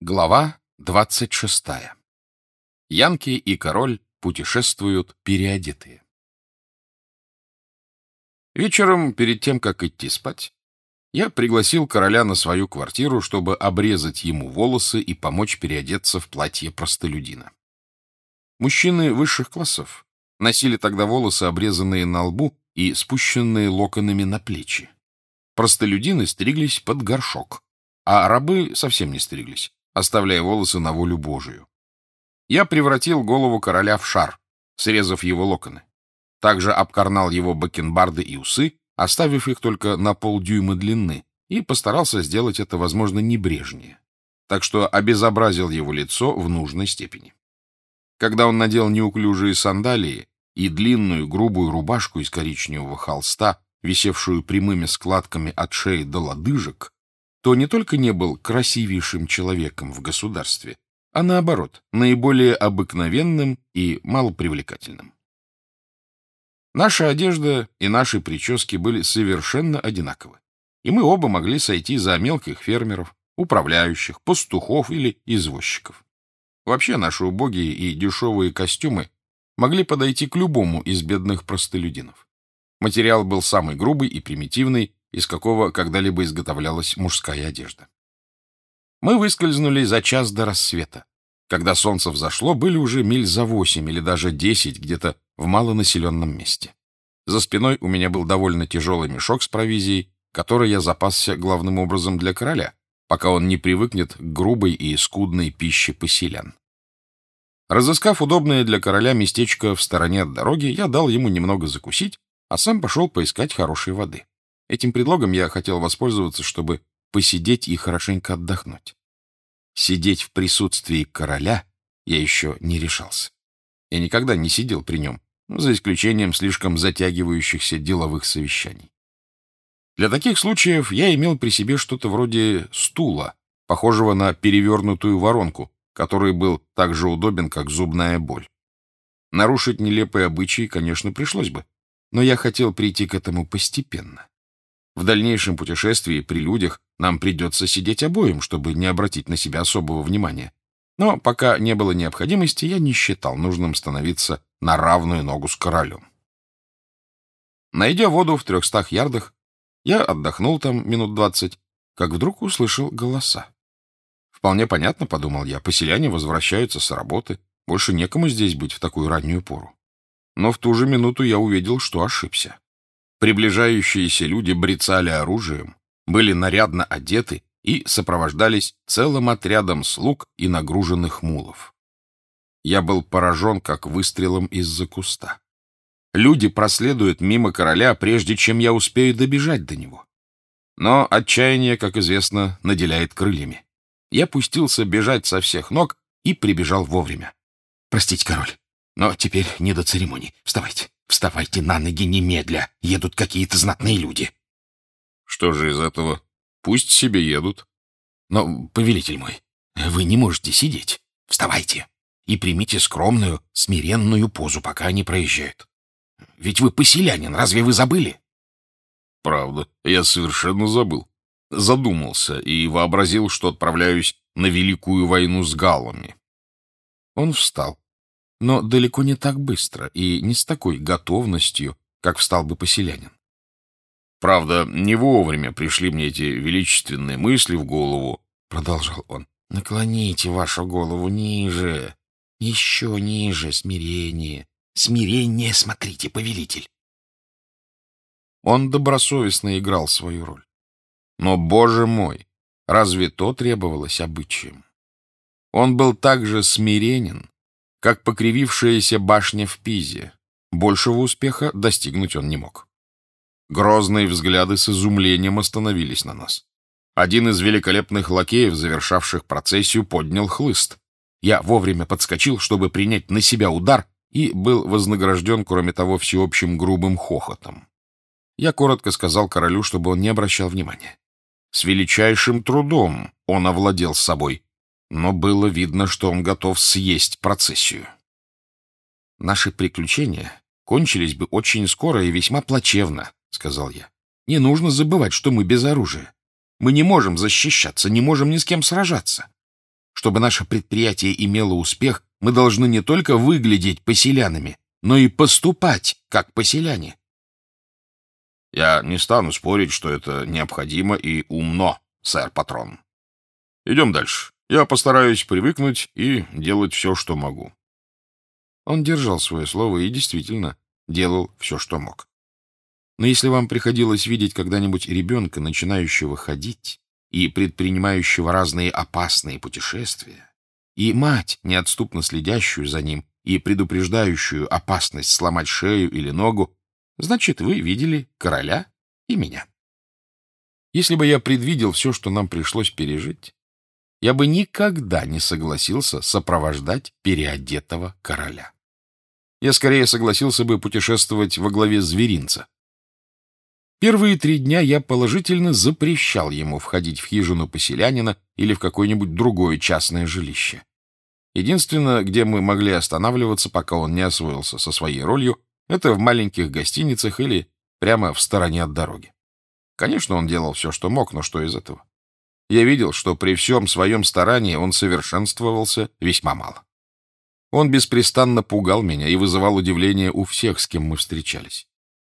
Глава 26. Янки и король путешествуют переодетые. Вечером, перед тем, как идти спать, я пригласил короля на свою квартиру, чтобы обрезать ему волосы и помочь переодеться в платье простолюдина. Мужчины высших классов носили тогда волосы, обрезанные на лбу и спущенные локонами на плечи. Простолюдины стриглись под горшок, а рабы совсем не стриглись оставляя волосы на волю Божию. Я превратил голову короля в шар, срезав его локоны. Также обкорнал его бакенбарды и усы, оставив их только на полдюйма длины, и постарался сделать это, возможно, небрежнее. Так что обезобразил его лицо в нужной степени. Когда он надел неуклюжие сандалии и длинную грубую рубашку из коричневого холста, висевшую прямыми складками от шеи до лодыжек, то не только не был красивейшим человеком в государстве, а наоборот, наиболее обыкновенным и малопривлекательным. Наша одежда и наши прически были совершенно одинаковы, и мы оба могли сойти за мелких фермеров, управляющих, пастухов или извозчиков. Вообще наши убогие и дешевые костюмы могли подойти к любому из бедных простолюдинов. Материал был самый грубый и примитивный, из какого когда-либо изготовлялась мужская одежда. Мы выскользнули за час до рассвета. Когда солнце взошло, были уже миль за восемь или даже десять где-то в малонаселенном месте. За спиной у меня был довольно тяжелый мешок с провизией, который я запасся главным образом для короля, пока он не привыкнет к грубой и скудной пище поселян. Разыскав удобное для короля местечко в стороне от дороги, я дал ему немного закусить, а сам пошел поискать хорошей воды. Этим предлогом я хотел воспользоваться, чтобы посидеть и хорошенько отдохнуть. Сидеть в присутствии короля я еще не решался. Я никогда не сидел при нем, за исключением слишком затягивающихся деловых совещаний. Для таких случаев я имел при себе что-то вроде стула, похожего на перевернутую воронку, который был так же удобен, как зубная боль. Нарушить нелепые обычаи, конечно, пришлось бы, но я хотел прийти к этому постепенно. В дальнейшем путешествии при людях нам придется сидеть обоим, чтобы не обратить на себя особого внимания. Но пока не было необходимости, я не считал нужным становиться на равную ногу с королем. Найдя воду в трехстах ярдах, я отдохнул там минут двадцать, как вдруг услышал голоса. Вполне понятно, — подумал я, — поселяне возвращаются с работы, больше некому здесь быть в такую раннюю пору. Но в ту же минуту я увидел, что ошибся. Приближающиеся люди брецали оружием, были нарядно одеты и сопровождались целым отрядом слуг и нагруженных мулов. Я был поражен, как выстрелом из-за куста. Люди проследуют мимо короля, прежде чем я успею добежать до него. Но отчаяние, как известно, наделяет крыльями. Я пустился бежать со всех ног и прибежал вовремя. «Простите, король, но теперь не до церемоний. Вставайте. Вставайте на ноги немедля. Едут какие-то знатные люди. Что же из этого? Пусть себе едут. Но, повелитель мой, вы не можете сидеть. Вставайте и примите скромную, смиренную позу, пока они проезжают. Ведь вы поселянин, разве вы забыли? Правда, я совершенно забыл. Задумался и вообразил, что отправляюсь на великую войну с галлами. Он встал но далеко не так быстро и не с такой готовностью, как встал бы поселянин. Правда, не вовремя пришли мне эти величественные мысли в голову, — продолжал он. — Наклоните вашу голову ниже, еще ниже, смирение. Смирение, смотрите, повелитель. Он добросовестно играл свою роль. Но, боже мой, разве то требовалось обычаем? Он был так же смиренен, как покривившаяся башня в Пизе. Большего успеха достигнуть он не мог. Грозные взгляды с изумлением остановились на нас. Один из великолепных лакеев, завершавших процессию, поднял хлыст. Я вовремя подскочил, чтобы принять на себя удар, и был вознагражден, кроме того, всеобщим грубым хохотом. Я коротко сказал королю, чтобы он не обращал внимания. С величайшим трудом он овладел собой но было видно, что он готов съесть процессию. «Наши приключения кончились бы очень скоро и весьма плачевно», — сказал я. «Не нужно забывать, что мы без оружия. Мы не можем защищаться, не можем ни с кем сражаться. Чтобы наше предприятие имело успех, мы должны не только выглядеть поселянами, но и поступать как поселяне. Я не стану спорить, что это необходимо и умно, сэр-патрон. Идем дальше. Я постараюсь привыкнуть и делать все, что могу. Он держал свое слово и действительно делал все, что мог. Но если вам приходилось видеть когда-нибудь ребенка, начинающего ходить и предпринимающего разные опасные путешествия, и мать, неотступно следящую за ним и предупреждающую опасность сломать шею или ногу, значит, вы видели короля и меня. Если бы я предвидел все, что нам пришлось пережить, я бы никогда не согласился сопровождать переодетого короля. Я скорее согласился бы путешествовать во главе зверинца. Первые три дня я положительно запрещал ему входить в хижину поселянина или в какое-нибудь другое частное жилище. Единственное, где мы могли останавливаться, пока он не освоился со своей ролью, это в маленьких гостиницах или прямо в стороне от дороги. Конечно, он делал все, что мог, но что из этого? Я видел, что при всем своем старании он совершенствовался весьма мало. Он беспрестанно пугал меня и вызывал удивление у всех, с кем мы встречались.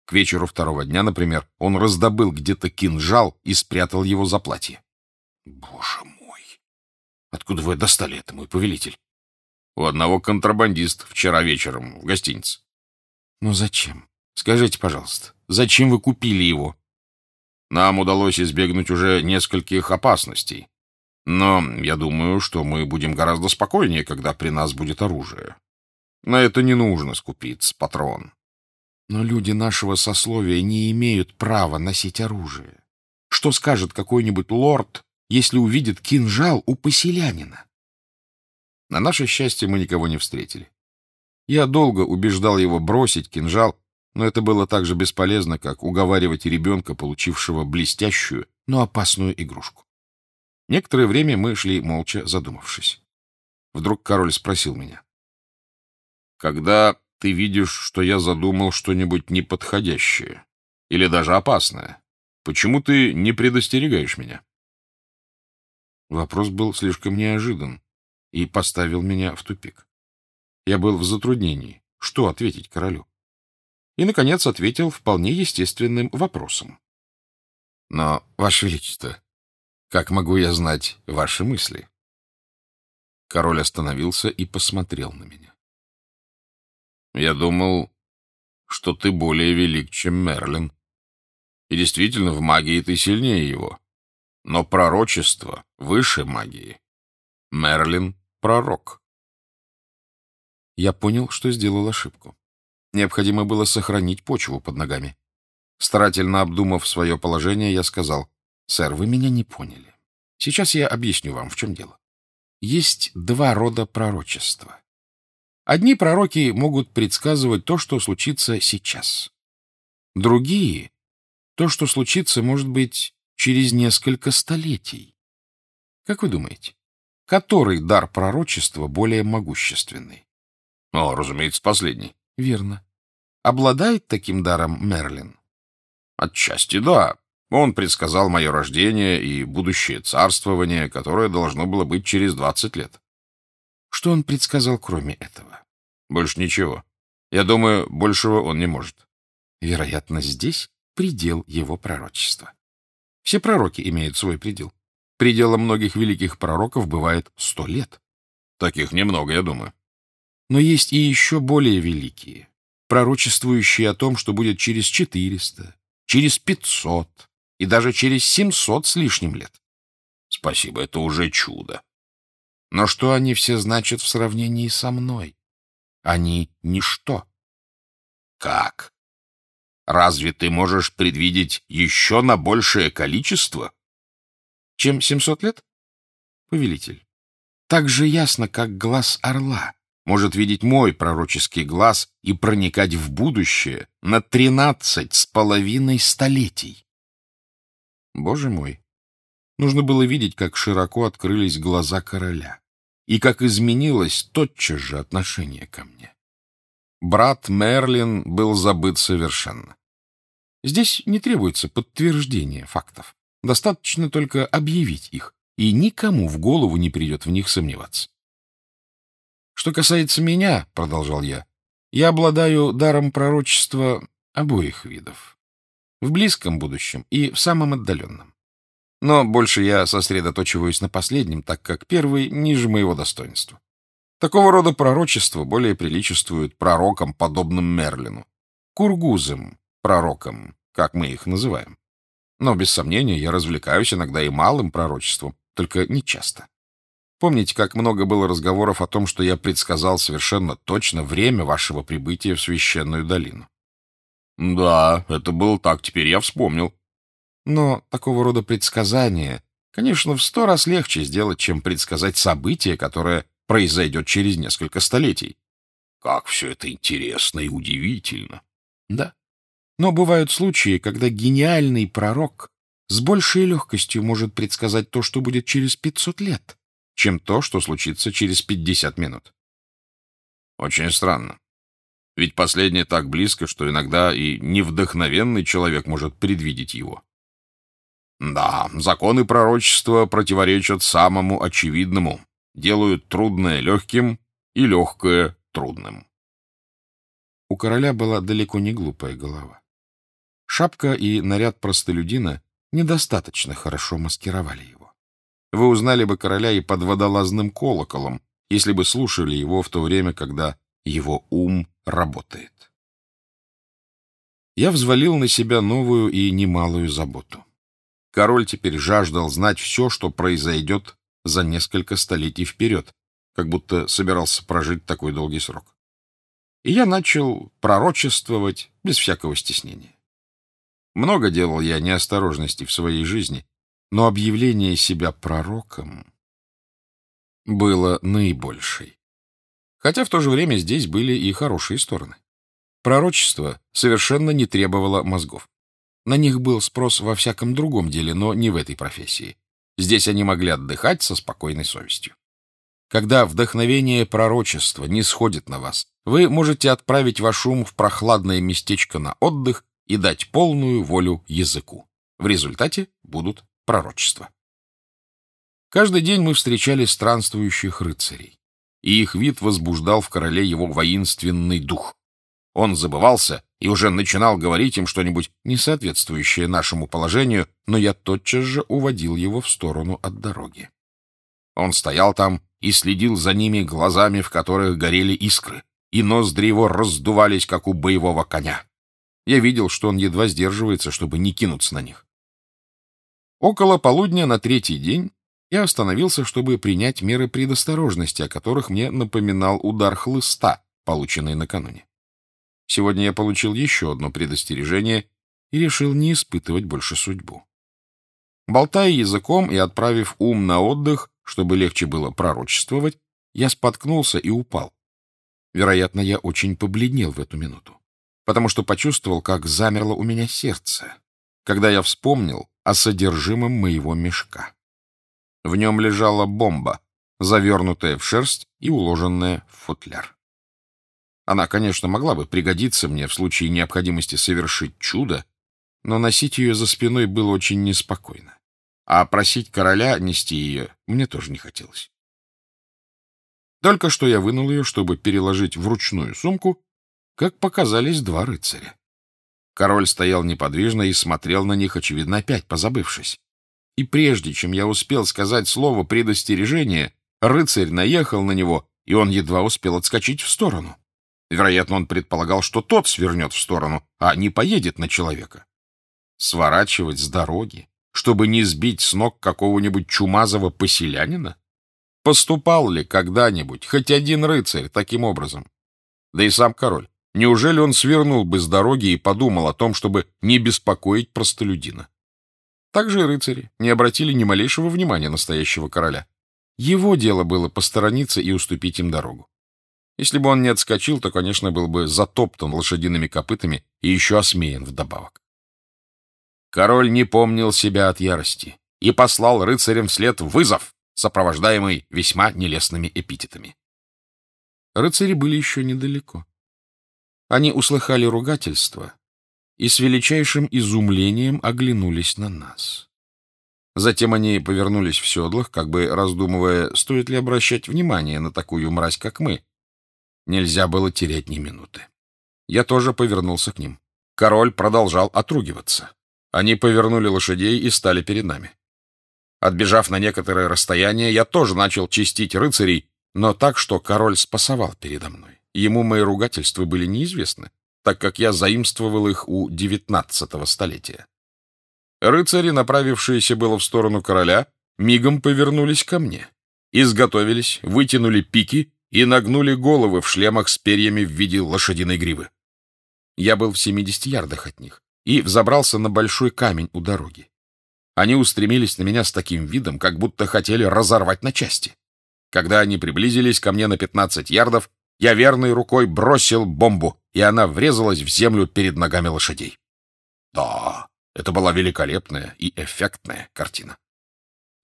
К вечеру второго дня, например, он раздобыл где-то кинжал и спрятал его за платье. Боже мой! Откуда вы достали это, мой повелитель? У одного контрабандиста вчера вечером в гостинице. Ну зачем? Скажите, пожалуйста, зачем вы купили его? Нам удалось избегнуть уже нескольких опасностей. Но я думаю, что мы будем гораздо спокойнее, когда при нас будет оружие. На это не нужно скупиться, патрон. Но люди нашего сословия не имеют права носить оружие. Что скажет какой-нибудь лорд, если увидит кинжал у поселянина? На наше счастье мы никого не встретили. Я долго убеждал его бросить кинжал, но это было так же бесполезно, как уговаривать ребенка, получившего блестящую, но опасную игрушку. Некоторое время мы шли молча, задумавшись. Вдруг король спросил меня. «Когда ты видишь, что я задумал что-нибудь неподходящее или даже опасное, почему ты не предостерегаешь меня?» Вопрос был слишком неожидан и поставил меня в тупик. Я был в затруднении. Что ответить королю? И, наконец, ответил вполне естественным вопросом. Но, Ваше Величество, как могу я знать ваши мысли? Король остановился и посмотрел на меня. Я думал, что ты более велик, чем Мерлин. И действительно, в магии ты сильнее его. Но пророчество выше магии. Мерлин — пророк. Я понял, что сделал ошибку. Необходимо было сохранить почву под ногами. Старательно обдумав свое положение, я сказал, «Сэр, вы меня не поняли. Сейчас я объясню вам, в чем дело. Есть два рода пророчества. Одни пророки могут предсказывать то, что случится сейчас. Другие — то, что случится, может быть, через несколько столетий. Как вы думаете, который дар пророчества более могущественный? О, разумеется, последний. Верно. Обладает таким даром Мерлин? Отчасти да. Он предсказал мое рождение и будущее царствование, которое должно было быть через двадцать лет. Что он предсказал кроме этого? Больше ничего. Я думаю, большего он не может. Вероятно, здесь предел его пророчества. Все пророки имеют свой предел. Пределом многих великих пророков бывает сто лет. Таких немного, я думаю. Но есть и еще более великие, пророчествующие о том, что будет через четыреста, через пятьсот и даже через семьсот с лишним лет. Спасибо, это уже чудо. Но что они все значат в сравнении со мной? Они — ничто. Как? Разве ты можешь предвидеть еще на большее количество? Чем семьсот лет? Повелитель, так же ясно, как глаз орла может видеть мой пророческий глаз и проникать в будущее на тринадцать с половиной столетий. Боже мой! Нужно было видеть, как широко открылись глаза короля и как изменилось тотчас же отношение ко мне. Брат Мерлин был забыт совершенно. Здесь не требуется подтверждения фактов. Достаточно только объявить их, и никому в голову не придет в них сомневаться. «Что касается меня, — продолжал я, — я обладаю даром пророчества обоих видов. В близком будущем и в самом отдаленном. Но больше я сосредоточиваюсь на последнем, так как первый ниже моего достоинства. Такого рода пророчества более приличествуют пророкам, подобным Мерлину, кургузам, пророкам, как мы их называем. Но, без сомнения, я развлекаюсь иногда и малым пророчеством, только не часто. Помните, как много было разговоров о том, что я предсказал совершенно точно время вашего прибытия в священную долину? Да, это было так, теперь я вспомнил. Но такого рода предсказания, конечно, в сто раз легче сделать, чем предсказать событие, которое произойдет через несколько столетий. Как все это интересно и удивительно. Да. Но бывают случаи, когда гениальный пророк с большей легкостью может предсказать то, что будет через 500 лет, чем то, что случится через 50 минут. Очень странно. Ведь последнее так близко, что иногда и невдохновенный человек может предвидеть его. Да, законы пророчества противоречат самому очевидному, делают трудное легким и легкое трудным. У короля была далеко не глупая голова. Шапка и наряд простолюдина недостаточно хорошо маскировали его. Вы узнали бы короля и под водолазным колоколом, если бы слушали его в то время, когда его ум работает. Я взвалил на себя новую и немалую заботу. Король теперь жаждал знать все, что произойдет за несколько столетий вперед, как будто собирался прожить такой долгий срок. И я начал пророчествовать без всякого стеснения. Много делал я неосторожности в своей жизни, но объявление себя пророком было наибольшей. Хотя в то же время здесь были и хорошие стороны. Пророчество совершенно не требовало мозгов. На них был спрос во всяком другом деле, но не в этой профессии. Здесь они могли отдыхать со спокойной совестью. Когда вдохновение пророчества не сходит на вас, вы можете отправить ваш ум в прохладное местечко на отдых и дать полную волю языку. В результате будут пророчества. Каждый день мы встречали странствующих рыцарей, и их вид возбуждал в короле его воинственный дух. Он забывался и уже начинал говорить им что-нибудь несоответствующее нашему положению, но я тотчас же уводил его в сторону от дороги. Он стоял там и следил за ними глазами, в которых горели искры, и ноздри его раздувались, как у боевого коня. Я видел, что он едва сдерживается, чтобы не кинуться на них. Около полудня на третий день я остановился, чтобы принять меры предосторожности, о которых мне напоминал удар хлыста, полученный накануне. Сегодня я получил еще одно предостережение и решил не испытывать больше судьбу. Болтая языком и отправив ум на отдых, чтобы легче было пророчествовать, я споткнулся и упал. Вероятно, я очень побледнел в эту минуту потому что почувствовал, как замерло у меня сердце, когда я вспомнил о содержимом моего мешка. В нем лежала бомба, завернутая в шерсть и уложенная в футляр. Она, конечно, могла бы пригодиться мне в случае необходимости совершить чудо, но носить ее за спиной было очень неспокойно. А просить короля нести ее мне тоже не хотелось. Только что я вынул ее, чтобы переложить в ручную сумку, как показались два рыцаря. Король стоял неподвижно и смотрел на них, очевидно, опять позабывшись. И прежде чем я успел сказать слово предостережения, рыцарь наехал на него, и он едва успел отскочить в сторону. Вероятно, он предполагал, что тот свернет в сторону, а не поедет на человека. Сворачивать с дороги, чтобы не сбить с ног какого-нибудь чумазого поселянина? Поступал ли когда-нибудь хоть один рыцарь таким образом? Да и сам король Неужели он свернул бы с дороги и подумал о том, чтобы не беспокоить простолюдина? Также и рыцари не обратили ни малейшего внимания настоящего короля. Его дело было посторониться и уступить им дорогу. Если бы он не отскочил, то, конечно, был бы затоптан лошадиными копытами и еще осмеян вдобавок. Король не помнил себя от ярости и послал рыцарям вслед вызов, сопровождаемый весьма нелестными эпитетами. Рыцари были еще недалеко. Они услыхали ругательство и с величайшим изумлением оглянулись на нас. Затем они повернулись в седлах, как бы раздумывая, стоит ли обращать внимание на такую мразь, как мы. Нельзя было терять ни минуты. Я тоже повернулся к ним. Король продолжал отругиваться. Они повернули лошадей и стали перед нами. Отбежав на некоторое расстояние, я тоже начал чистить рыцарей, но так, что король спасовал передо мной. Ему мои ругательства были неизвестны, так как я заимствовал их у девятнадцатого столетия. Рыцари, направившиеся было в сторону короля, мигом повернулись ко мне. Изготовились, вытянули пики и нагнули головы в шлемах с перьями в виде лошадиной гривы. Я был в 70 ярдах от них и взобрался на большой камень у дороги. Они устремились на меня с таким видом, как будто хотели разорвать на части. Когда они приблизились ко мне на 15 ярдов, я верной рукой бросил бомбу, и она врезалась в землю перед ногами лошадей. Да, это была великолепная и эффектная картина.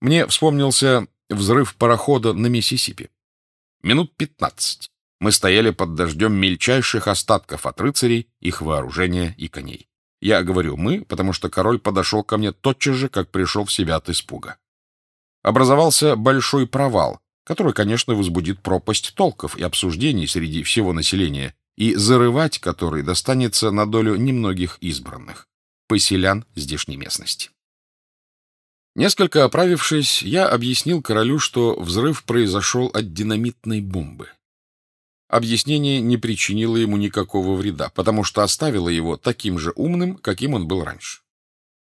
Мне вспомнился взрыв парохода на Миссисипи. Минут пятнадцать мы стояли под дождем мельчайших остатков от рыцарей, их вооружения и коней. Я говорю «мы», потому что король подошел ко мне тотчас же, как пришел в себя от испуга. Образовался большой провал, который, конечно, возбудит пропасть толков и обсуждений среди всего населения, и зарывать который достанется на долю немногих избранных поселян здешней местности. Несколько оправившись, я объяснил королю, что взрыв произошел от динамитной бомбы. Объяснение не причинило ему никакого вреда, потому что оставило его таким же умным, каким он был раньше.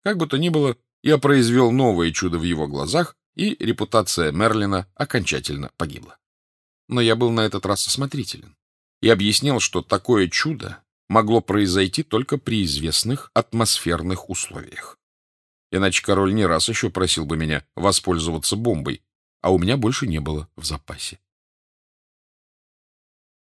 Как бы то ни было, я произвел новое чудо в его глазах, и репутация Мерлина окончательно погибла. Но я был на этот раз осмотрителен и объяснил, что такое чудо могло произойти только при известных атмосферных условиях. Иначе король не раз еще просил бы меня воспользоваться бомбой, а у меня больше не было в запасе.